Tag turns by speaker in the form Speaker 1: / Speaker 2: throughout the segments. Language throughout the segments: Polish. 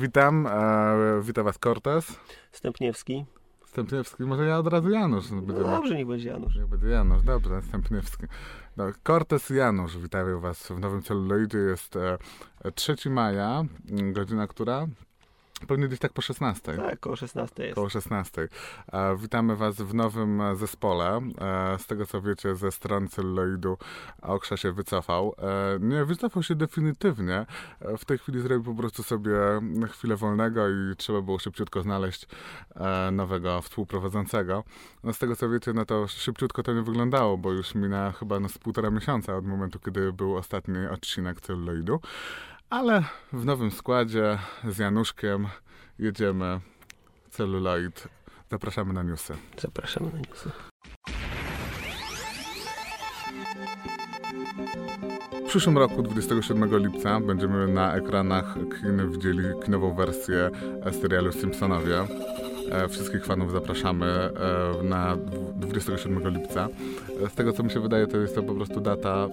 Speaker 1: Witam, e, witam was Cortez.
Speaker 2: Stępniewski.
Speaker 1: Stępniewski, może ja od razu Janusz.
Speaker 2: No
Speaker 1: Będziemy.
Speaker 2: dobrze, niech będzie Janusz.
Speaker 1: Niech będzie Janusz, dobrze, Stępniewski. No, Cortez i Janusz, witają was w nowym celuloidzie. Jest e, 3 maja, godzina która? Pewnie gdzieś tak po 16.
Speaker 2: Tak, koło 16 jest.
Speaker 1: Koło 16. E, witamy Was w nowym e, zespole. E, z tego co wiecie, ze stron celuloidu Okrza się wycofał. E, nie wycofał się definitywnie. E, w tej chwili zrobił po prostu sobie chwilę wolnego i trzeba było szybciutko znaleźć e, nowego współprowadzącego. No, z tego co wiecie, no to szybciutko to nie wyglądało, bo już mina chyba no, z półtora miesiąca od momentu, kiedy był ostatni odcinek celuloidu. Ale w nowym składzie z Januszkiem jedziemy celuloid. Zapraszamy na newsy.
Speaker 2: Zapraszamy na newsy.
Speaker 1: W przyszłym roku, 27 lipca, będziemy na ekranach kin widzieli kinową wersję serialu Simpsonowie. E, Wszystkich fanów zapraszamy e, na dwu- 27 lipca. E, Z tego co mi się wydaje, to jest to po prostu data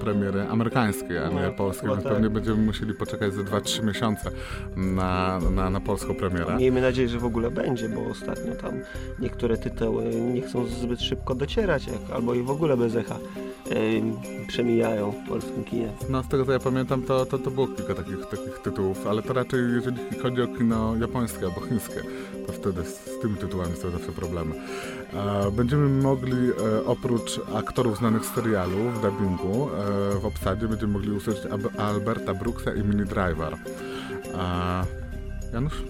Speaker 1: premiery amerykańskiej, a nie
Speaker 2: No,
Speaker 1: polskiej, więc
Speaker 2: tak.
Speaker 1: pewnie będziemy musieli poczekać ze 2-3 miesiące na, na, na polską premierę.
Speaker 2: Miejmy nadzieję, że w ogóle będzie, bo ostatnio tam niektóre tytuły nie chcą zbyt szybko docierać, jak, albo i w ogóle bez echa przemijają w polskim kinie.
Speaker 1: No, z tego co ja pamiętam, to, to, to było kilka takich, takich tytułów, ale to raczej jeżeli chodzi o kino japońskie albo chińskie, to wtedy z, z tymi tytułami są zawsze problemy. E, będziemy mogli e, oprócz aktorów znanych z serialu w dubbingu e, w obsadzie będziemy mogli usłyszeć Ab- Alberta Brooksa i Mini Driver. E, Janusz?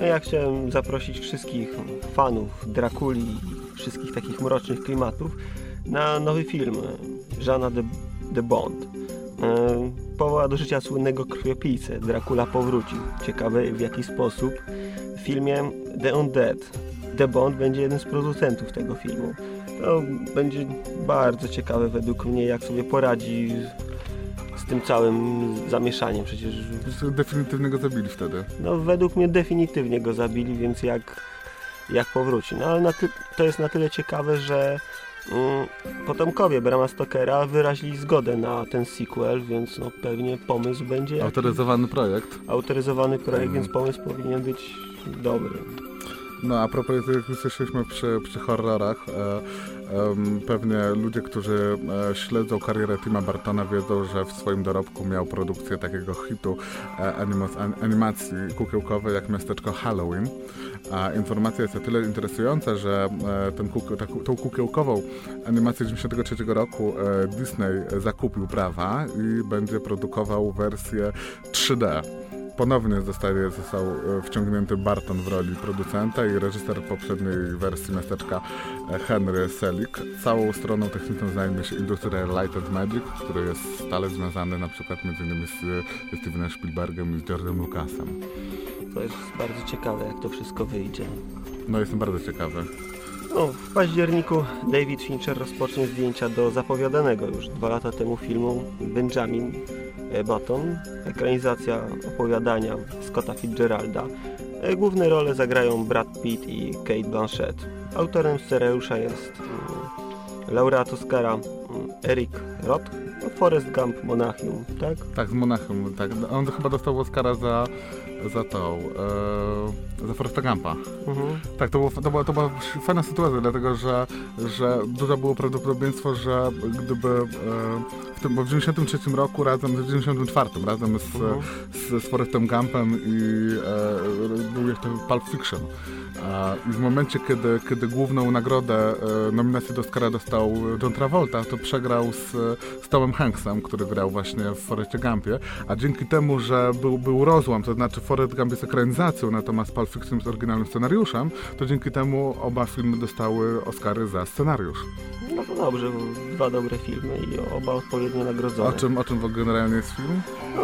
Speaker 2: No ja chciałem zaprosić wszystkich fanów Drakuli i wszystkich takich mrocznych klimatów na nowy film e, Żana de, de Bond. E, Powoła do życia słynnego krwiopijcę. Dracula powrócił. Ciekawe w jaki sposób. W filmie The Undead The Bond będzie jednym z producentów tego filmu. To będzie bardzo ciekawe według mnie, jak sobie poradzi z tym całym zamieszaniem. Przecież
Speaker 1: Definitywnie go zabili wtedy.
Speaker 2: no według mnie definitywnie go zabili, więc jak, jak powróci. No ale to jest na tyle ciekawe, że potomkowie Brama Stokera wyrazili zgodę na ten sequel, więc no pewnie pomysł będzie
Speaker 1: Autoryzowany projekt.
Speaker 2: autoryzowany projekt,
Speaker 1: Mm.
Speaker 2: więc pomysł powinien być dobry.
Speaker 1: No a propos, jak już jesteśmy przy, przy horrorach, e, pewnie ludzie, którzy e, śledzą karierę Tima Bartona wiedzą, że w swoim dorobku miał produkcję takiego hitu e, animacji kukiełkowej jak miasteczko Halloween. A informacja jest o tyle interesująca, że ten kukie, ta, tą kukiełkową animację z 1993 roku Disney zakupił prawa i będzie produkował wersję 3D. Ponownie zostaje, został e, wciągnięty Barton w roli producenta i reżyser poprzedniej wersji miasteczka e, Henry Selick. Całą stroną techniczną zajmie się Industrial Light and Magic, który jest stale związany na przykład między innymi z, Stevenem Spielbergiem i z George'em Lucasem.
Speaker 2: To jest bardzo ciekawe, jak to wszystko wyjdzie.
Speaker 1: No jestem bardzo ciekawy.
Speaker 2: No, w październiku David Fincher rozpocznie zdjęcia do zapowiadanego już dwa lata temu filmu Benjamin e, Button, ekranizacja opowiadania Scotta Fitzgeralda. E, Główne role zagrają Brad Pitt i Kate Blanchett. Autorem scenariusza jest mm, laureat Oscara mm, Eric Roth, no, Forrest Gump Monachium, tak?
Speaker 1: Tak, z Monachium, tak. On chyba dostał Oscara za, za tą, e, za Forresta Gumpa.
Speaker 2: Mhm.
Speaker 1: Tak, to, było, to, była, to była fajna sytuacja, dlatego że, że duże było prawdopodobieństwo, że gdyby e, w tym, bo w 93 roku razem, w 94 razem z,
Speaker 2: Mhm.
Speaker 1: z, z Forrestem Gumpem i e, był jeszcze Pulp Fiction. E, I w momencie, kiedy, kiedy główną nagrodę, e, nominację do Oscara dostał John Travolta, to przegrał z, z Tomem Hanksem, który grał właśnie w Forrestie Gumpie, a dzięki temu, że był, był rozłam, to znaczy Forrest Gump jest ekranizacją, natomiast Pulp Fiction jest oryginalnym scenariuszem, to dzięki temu oba filmy dostały Oscary za scenariusz.
Speaker 2: No to dobrze, dwa dobre filmy i oba odpowiednio nagrodzone.
Speaker 1: O czym, o czym w ogóle generalnie jest film?
Speaker 2: No,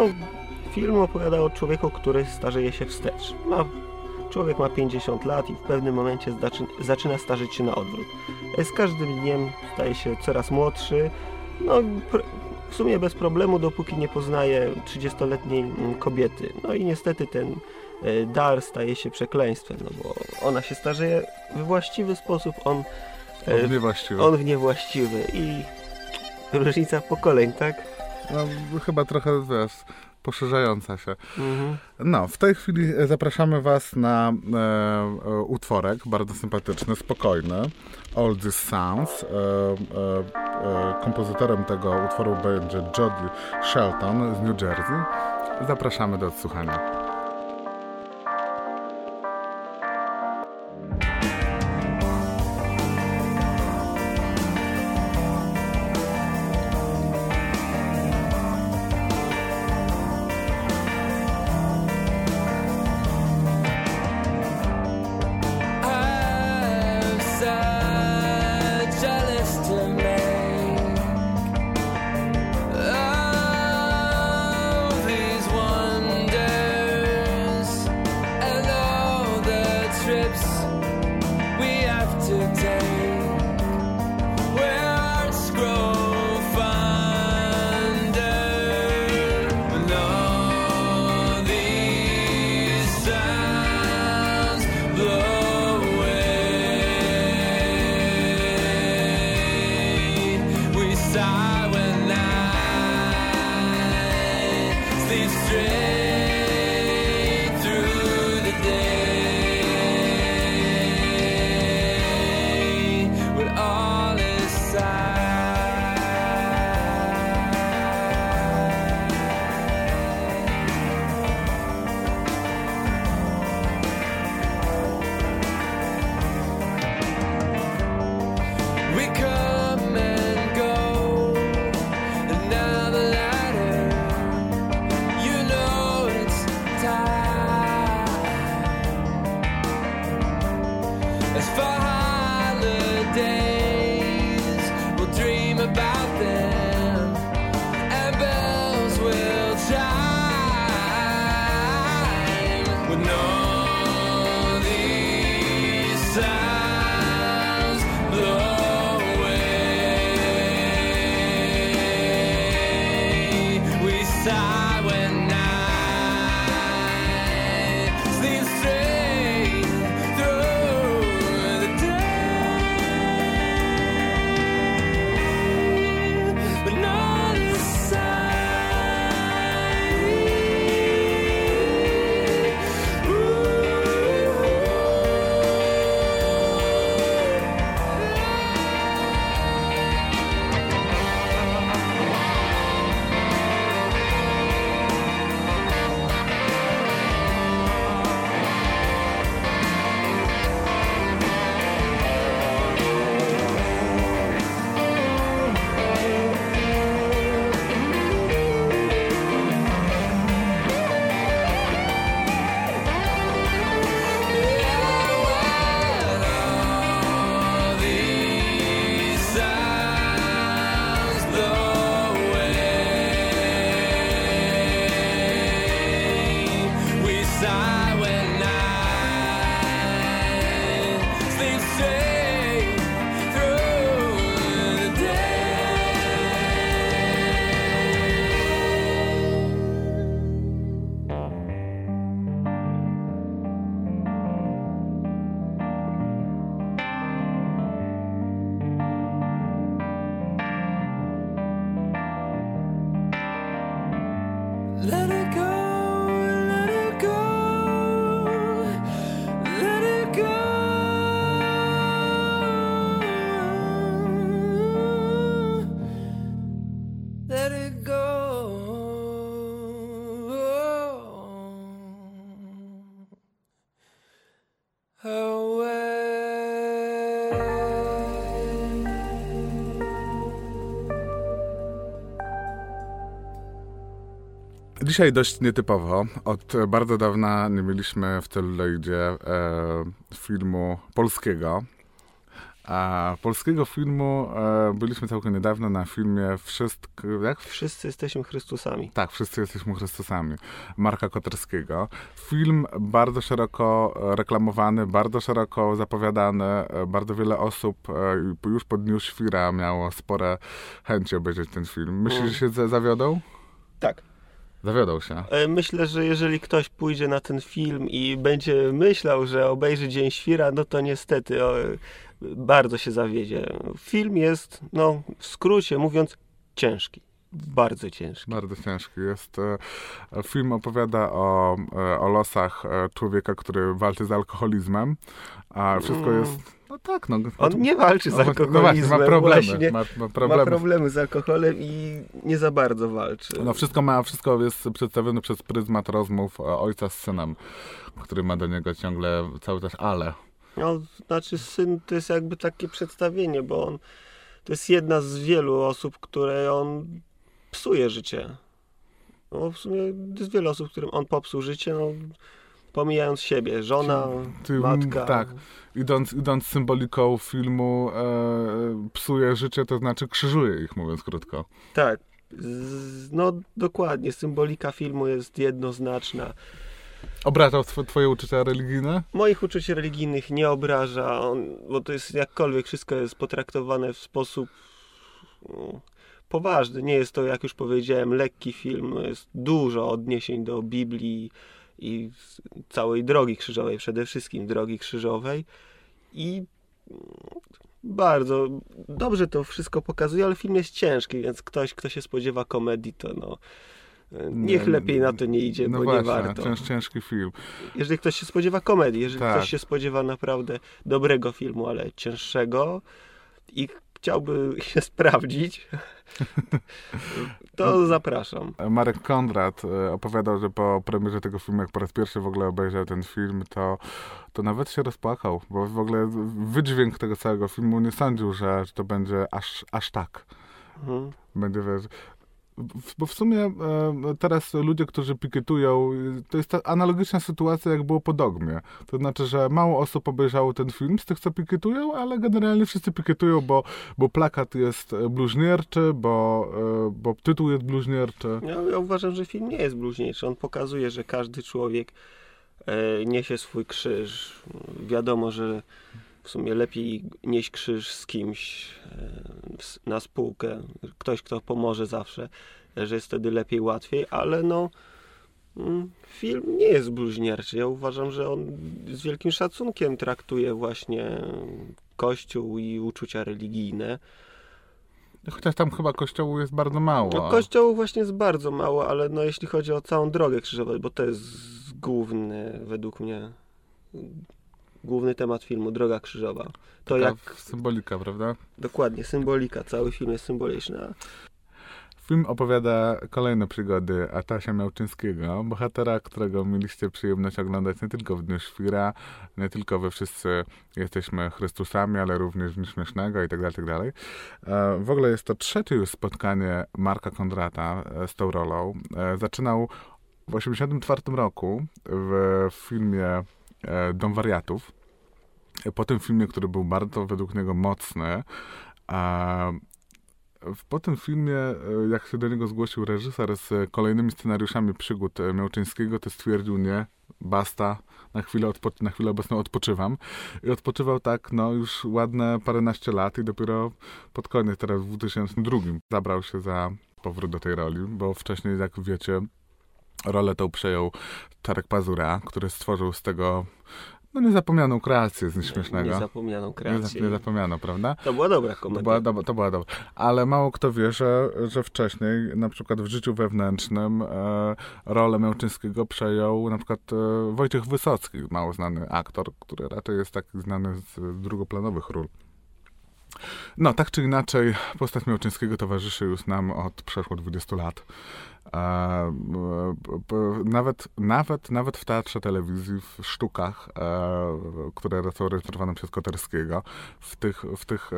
Speaker 2: Film opowiada o człowieku, który starzeje się wstecz. Ma, człowiek ma 50 lat i w pewnym momencie zaczy, zaczyna starzeć się na odwrót. Z każdym dniem staje się coraz młodszy. No, w sumie bez problemu, dopóki nie poznaje 30-letniej mm, kobiety. No i niestety ten e, dar staje się przekleństwem, no bo ona się starzeje we właściwy sposób, on, e,
Speaker 3: On niewłaściwy.
Speaker 2: on w niewłaściwy i różnica pokoleń, tak?
Speaker 3: No, chyba trochę, wiesz, poszerzająca się.
Speaker 2: Mhm.
Speaker 3: No, w tej chwili e, zapraszamy Was na e, e, utworek, bardzo sympatyczny, spokojny, All This Sounds. E, e, e, kompozytorem tego utworu będzie Jody Shelton z New Jersey. Zapraszamy do odsłuchania. Dzisiaj dość nietypowo. Od bardzo dawna nie mieliśmy w Celluloidzie e, filmu polskiego.
Speaker 1: A polskiego filmu e, byliśmy całkiem niedawno na filmie Wszystko... Jak?
Speaker 2: Wszyscy jesteśmy Chrystusami.
Speaker 1: Tak, wszyscy jesteśmy Chrystusami. Marka Koterskiego. Film bardzo szeroko e, reklamowany, bardzo szeroko zapowiadany. e, Bardzo wiele osób e, już po Dniu Świra miało spore chęci obejrzeć ten film. Myślisz, że się za- zawiodą?
Speaker 2: Tak.
Speaker 1: Zawiodą się.
Speaker 2: E, Myślę, że jeżeli ktoś pójdzie na ten film i będzie myślał, że obejrzy Dzień Świra, no to niestety o, bardzo się zawiedzie. Film jest, no w skrócie mówiąc, ciężki. Bardzo ciężki.
Speaker 1: Bardzo ciężki jest. e, Film opowiada o, e, o losach e, człowieka, który walczy z alkoholizmem, a wszystko
Speaker 2: Mm.
Speaker 1: jest... No tak, no.
Speaker 2: On nie walczy z
Speaker 1: No
Speaker 2: alkoholizmem.
Speaker 1: No właśnie, ma problemy.
Speaker 2: właśnie.
Speaker 1: Ma, ma
Speaker 2: Ma
Speaker 1: problemy.
Speaker 2: problemy z alkoholem i nie za bardzo walczy.
Speaker 1: No wszystko ma, wszystko jest przedstawione przez pryzmat rozmów ojca z synem, który ma do niego ciągle cały czas ale.
Speaker 2: No, znaczy syn to jest jakby takie przedstawienie, bo on to jest jedna z wielu osób, które on psuje życie. No, w sumie jest wiele osób, którym on popsuł życie, no, pomijając siebie. Żona,
Speaker 1: Ty-
Speaker 2: matka.
Speaker 1: tak. Idąc, idąc symboliką filmu e, psuje życie, to znaczy krzyżuje ich, mówiąc krótko.
Speaker 2: Tak. Z, no dokładnie, symbolika filmu jest jednoznaczna.
Speaker 1: Obrażał tw- twoje uczucia religijne?
Speaker 2: Moich uczuć religijnych nie obraża, on, bo to jest jakkolwiek wszystko jest potraktowane w sposób mm, poważny. Nie jest to, jak już powiedziałem, lekki film. Jest dużo odniesień do Biblii i całej drogi krzyżowej, przede wszystkim drogi krzyżowej. I bardzo dobrze to wszystko pokazuje, ale film jest ciężki, więc ktoś, kto się spodziewa komedii, to no. Niech
Speaker 1: Nie,
Speaker 2: lepiej na to nie idzie,
Speaker 1: No
Speaker 2: bo
Speaker 1: właśnie,
Speaker 2: nie warto.
Speaker 1: cięż, ciężki film.
Speaker 2: Jeżeli ktoś się spodziewa komedii, jeżeli
Speaker 1: Tak.
Speaker 2: ktoś się spodziewa naprawdę dobrego filmu, ale cięższego i chciałby się sprawdzić, to zapraszam.
Speaker 1: Marek Konrad e, opowiadał, że po premierze tego filmu, jak po raz pierwszy w ogóle obejrzał ten film, to, to nawet się rozpłakał, bo w ogóle wydźwięk tego całego filmu nie sądził, że, że to będzie aż, aż tak.
Speaker 2: Mhm.
Speaker 1: Będzie, wiesz, bo w sumie e, teraz ludzie, którzy pikietują, to jest ta analogiczna sytuacja, jak było po Dogmie. To znaczy, że mało osób obejrzało ten film z tych, co pikietują, ale generalnie wszyscy pikietują, bo, bo plakat jest e, bluźnierczy, bo, e, bo tytuł jest bluźnierczy.
Speaker 2: Ja, ja uważam, że film nie jest bluźniejszy. On pokazuje, że każdy człowiek niesie swój krzyż. Wiadomo, że w sumie lepiej nieść krzyż z kimś e, na spółkę. Ktoś, kto pomoże zawsze, e, że jest wtedy lepiej, łatwiej, ale no mm, film nie jest bluźnierczy. Ja uważam, że on z wielkim szacunkiem traktuje właśnie Kościół i uczucia religijne.
Speaker 1: Chociaż tam chyba kościołu jest bardzo mało.
Speaker 2: No, kościołów właśnie jest bardzo mało, ale no, jeśli chodzi o całą drogę krzyżową, bo to jest główny, według mnie, główny temat filmu, droga krzyżowa. To
Speaker 1: Taka
Speaker 2: jak,
Speaker 1: symbolika, prawda?
Speaker 2: dokładnie, symbolika, cały film jest symboliczny.
Speaker 1: Film opowiada kolejne przygody Atasia Miałczyńskiego, bohatera, którego mieliście przyjemność oglądać nie tylko w Dniu Świra, nie tylko we Wszyscy Jesteśmy Chrystusami, ale również w Dniu Śmiesznego i tak dalej, tak dalej. E, W ogóle jest to trzecie już spotkanie Marka Kondrata e, z tą rolą. E, Zaczynał w 1984 roku w filmie Dom Wariatów. E, Po tym filmie, który był bardzo według niego mocny, a po tym filmie, e, jak się do niego zgłosił reżyser z e, kolejnymi scenariuszami przygód e, Miałczyńskiego, to stwierdził nie, basta, na chwilę, odpo- na chwilę obecną odpoczywam. I odpoczywał tak, no już ładne paręnaście lat i dopiero pod koniec, teraz w 2002 zabrał się za powrót do tej roli, bo wcześniej, jak wiecie, rolę tą przejął Czarek Pazura, który stworzył z tego no niezapomnianą kreację z nieśmiesznego.
Speaker 2: Niezapomnianą kreację.
Speaker 1: Nie, niezapomnianą, prawda?
Speaker 2: To była dobra
Speaker 1: To
Speaker 2: komedia.
Speaker 1: była, dobra, to była dobra. Ale mało kto wie, że, że wcześniej, na przykład w życiu wewnętrznym, e, rolę Męczyńskiego przejął na przykład e, Wojciech Wysocki, mało znany aktor, który raczej jest taki znany z drugoplanowych ról. No, tak czy inaczej, postać Miałczyńskiego towarzyszy już nam od przeszło 20 lat. Nawet, nawet, nawet w teatrze telewizji, w sztukach, e, które są rejestrowane przez Koterskiego, w tych, w tych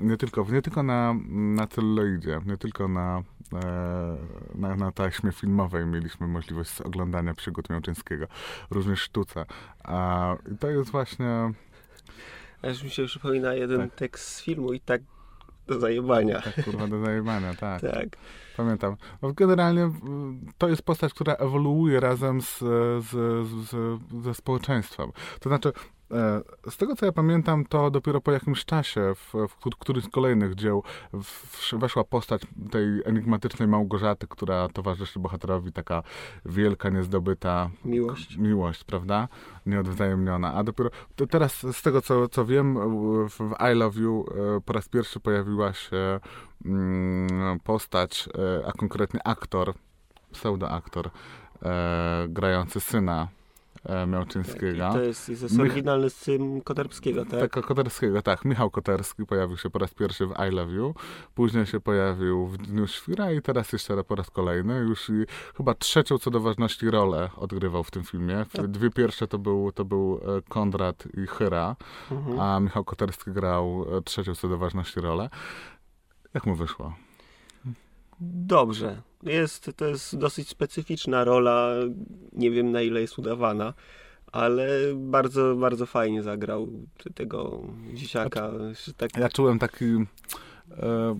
Speaker 1: nie tylko, nie tylko na, na celuloidzie, nie tylko na, e, na, na taśmie filmowej mieliśmy możliwość oglądania przygód Miałczyńskiego, również sztuce. I to jest właśnie
Speaker 2: Aż mi się przypomina jeden
Speaker 1: Tak.
Speaker 2: tekst z filmu i tak do zajebania.
Speaker 1: Tak, kurwa, do zajebania, tak.
Speaker 2: Tak.
Speaker 1: Pamiętam. No, generalnie y, to jest postać, która ewoluuje razem z, z, z, ze społeczeństwem. To znaczy, z tego co ja pamiętam, to dopiero po jakimś czasie, w, w któ- którymś z kolejnych dzieł, w, weszła postać tej enigmatycznej Małgorzaty, która towarzyszy bohaterowi, taka wielka, niezdobyta
Speaker 2: Miłość.
Speaker 1: miłość, prawda? Nieodwzajemniona. A dopiero teraz, z tego co, co wiem, w, I Love You e, po raz pierwszy pojawiła się mm, postać, e, a konkretnie aktor, pseudoaktor, e, grający syna e, Miałczyńskiego.
Speaker 2: I to jest, jest,
Speaker 1: Mich-
Speaker 2: oryginalny syn Koterskiego, tak?
Speaker 1: Tak, Koterskiego, tak. Michał Koterski pojawił się po raz pierwszy w I Love You, później się pojawił w Dniu Świra i teraz jeszcze po raz kolejny. Już i chyba trzecią co do ważności rolę odgrywał w tym filmie. W- Dwie pierwsze to był, to był e, Konrad i Hyra,
Speaker 2: Mhm.
Speaker 1: a Michał Koterski grał e, trzecią co do ważności rolę. Jak mu wyszło?
Speaker 2: Dobrze. Jest, to jest dosyć specyficzna rola. Nie wiem na ile jest udawana, ale bardzo, bardzo fajnie zagrał tego dzieciaka. że Tak,
Speaker 1: Ja czułem taki... E,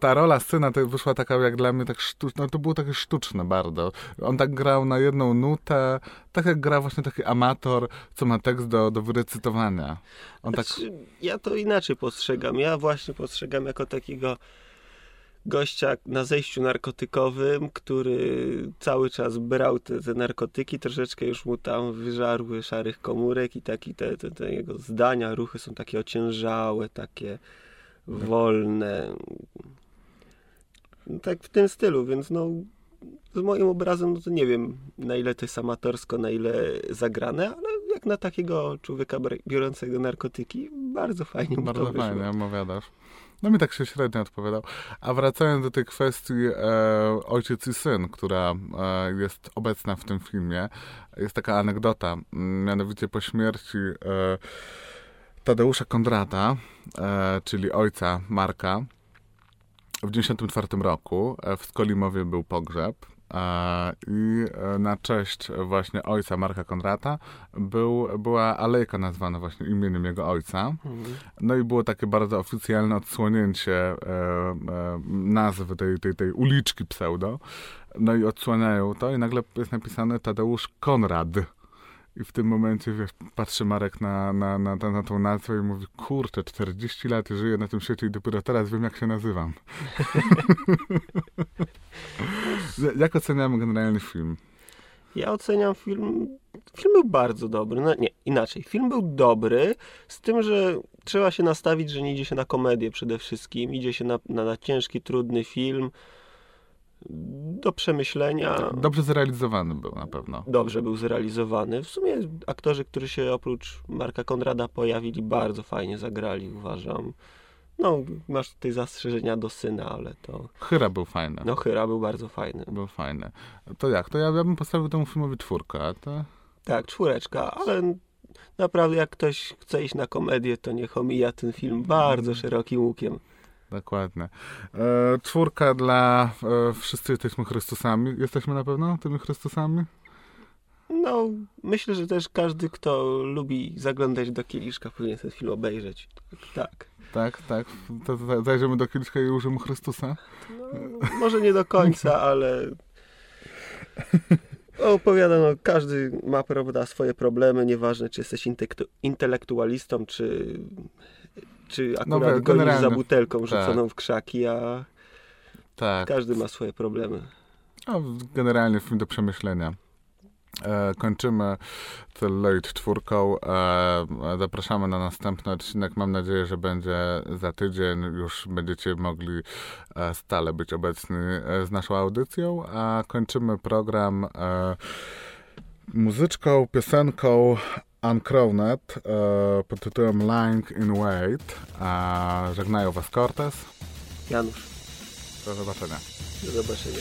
Speaker 1: ta rola syna to wyszła taka jak dla mnie tak sztuczna, no to było takie sztuczne bardzo. On tak grał na jedną nutę, tak jak gra właśnie taki amator, co ma tekst do, do wyrecytowania. On tak,
Speaker 2: Znaczy, Ja to inaczej postrzegam. Ja właśnie postrzegam jako takiego gościa na zejściu narkotykowym, który cały czas brał te, te narkotyki, troszeczkę już mu tam wyżarły szarych komórek i taki te, te, te jego zdania, ruchy są takie ociężałe, takie wolne. Tak w tym stylu, więc no z moim obrazem, no to nie wiem na ile to jest amatorsko, na ile zagrane, ale jak na takiego człowieka biorącego narkotyki, bardzo fajnie
Speaker 1: bardzo fajnie opowiadasz. No mi tak się średnio odpowiadał. A wracając do tej kwestii e, ojciec i syn, która e, jest obecna w tym filmie, jest taka anegdota, m, mianowicie po śmierci e, Tadeusza Kondrata, e, czyli ojca Marka, w 1994 roku e, w Skolimowie był pogrzeb i e, na cześć właśnie ojca Marka Konrata był, była alejka nazwana właśnie imieniem jego ojca.
Speaker 2: Mhm.
Speaker 1: No i było takie bardzo oficjalne odsłonięcie e, e, nazwy tej, tej, tej uliczki pseudo. No i odsłaniają to i nagle jest napisane Tadeusz Konrad. I w tym momencie, wiesz, patrzy Marek na, na, na, na, na tą nazwę i mówi, kurczę, 40 lat żyję na tym świecie i dopiero teraz wiem, jak się nazywam. jak oceniamy generalny film?
Speaker 2: Ja oceniam film. Film był bardzo dobry. No, nie, inaczej. Film był dobry, z tym, że trzeba się nastawić, że nie idzie się na komedię przede wszystkim. Idzie się na, na, na ciężki, trudny film. Do przemyślenia.
Speaker 1: Dobrze zrealizowany był na pewno.
Speaker 2: Dobrze był zrealizowany. W sumie aktorzy, którzy się oprócz Marka Konrada pojawili, bardzo fajnie zagrali, uważam. No, masz tutaj zastrzeżenia do syna, ale to.
Speaker 1: Chyra był fajny.
Speaker 2: No, Hyra był bardzo fajny.
Speaker 1: Był fajny. To jak? To ja, ja bym postawił temu filmowi czwórkę, a to...
Speaker 2: Tak, czwóreczka, ale naprawdę jak ktoś chce iść na komedię, to niech omija ten film bardzo szerokim łukiem.
Speaker 1: Dokładnie. E, czwórka dla e, Wszyscy jesteśmy Chrystusami. Jesteśmy na pewno tymi Chrystusami?
Speaker 2: No, myślę, że też każdy, kto lubi zaglądać do kieliszka, powinien ten film obejrzeć. Tak, tak.
Speaker 1: Tak. To, zajrzymy do kieliszka i użyjemy Chrystusa.
Speaker 2: No, może nie do końca, ale opowiada, no, każdy ma prawda, swoje problemy, nieważne czy jesteś intelektu- intelektualistą, czy, czy
Speaker 1: No,
Speaker 2: akurat
Speaker 1: wie-
Speaker 2: gonisz za butelką rzuconą w krzaki, a
Speaker 1: Tak.
Speaker 2: każdy ma swoje problemy.
Speaker 1: No, generalnie film do przemyślenia. E, kończymy Celluloid czwórką. E, zapraszamy na następny odcinek. Mam nadzieję, że będzie za tydzień. Już będziecie mogli e, stale być obecni e, z naszą audycją. A kończymy program e, muzyczką, piosenką Uncrowned e, pod tytułem Lying in Wait. A żegnają Was Cortez.
Speaker 2: Janusz,
Speaker 1: Do zobaczenia.
Speaker 2: do zobaczenia.